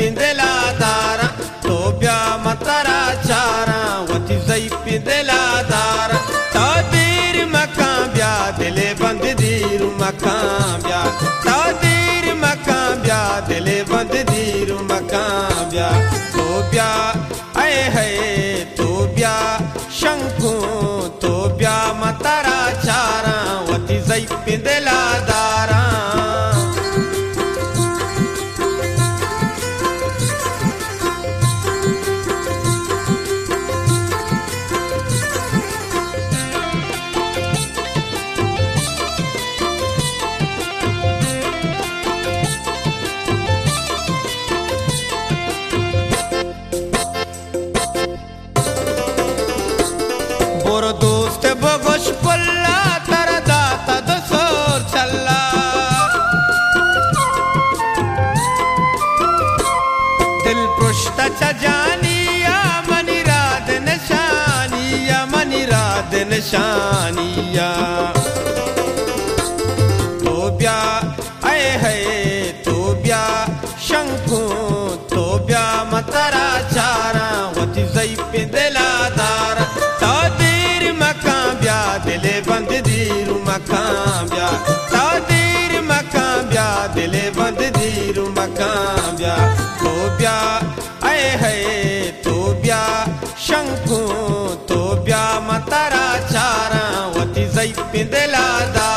zai pendela dara Tobia matara chara wati zai pendela dara Tadir makambia dele bandidiru makambia Tadir makambia dele bandidiru makambia Tobia ay hay Tobia shanku Tobia matara chara wati zai pendela dara rad nishaniya Tobya ay hay tobya shanku tobya matara chara wati zai pendela dara tadir makambia dele bandidiru makambia tadir makambia dele bandidiru makambia tobya ay hay tobya shanku tobya y pintelada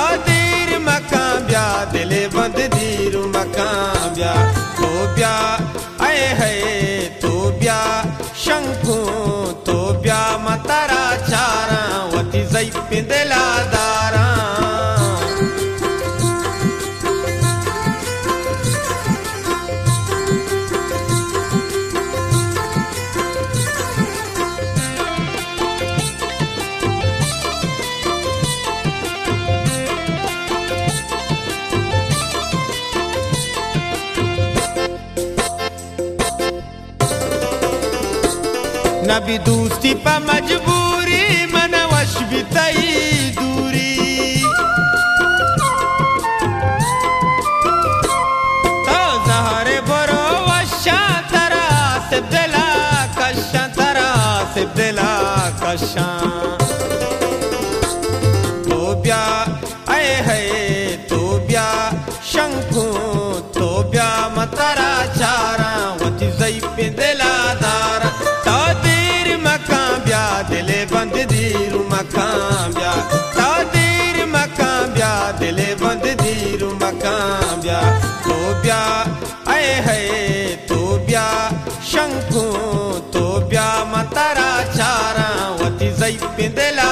अय है तोब्या शंकु तोब्या मतरा चारा वती जई पिदला दारा नबी दोस्ती पर मजबूरी, मन वश बिताई दूरी। तो जहरे बरो वशा तरा से दिला कशा तरा से दिला कशा। तोब्या अय है तोब्या शंकु तोब्या मतरा चारा वती जई पिंदला।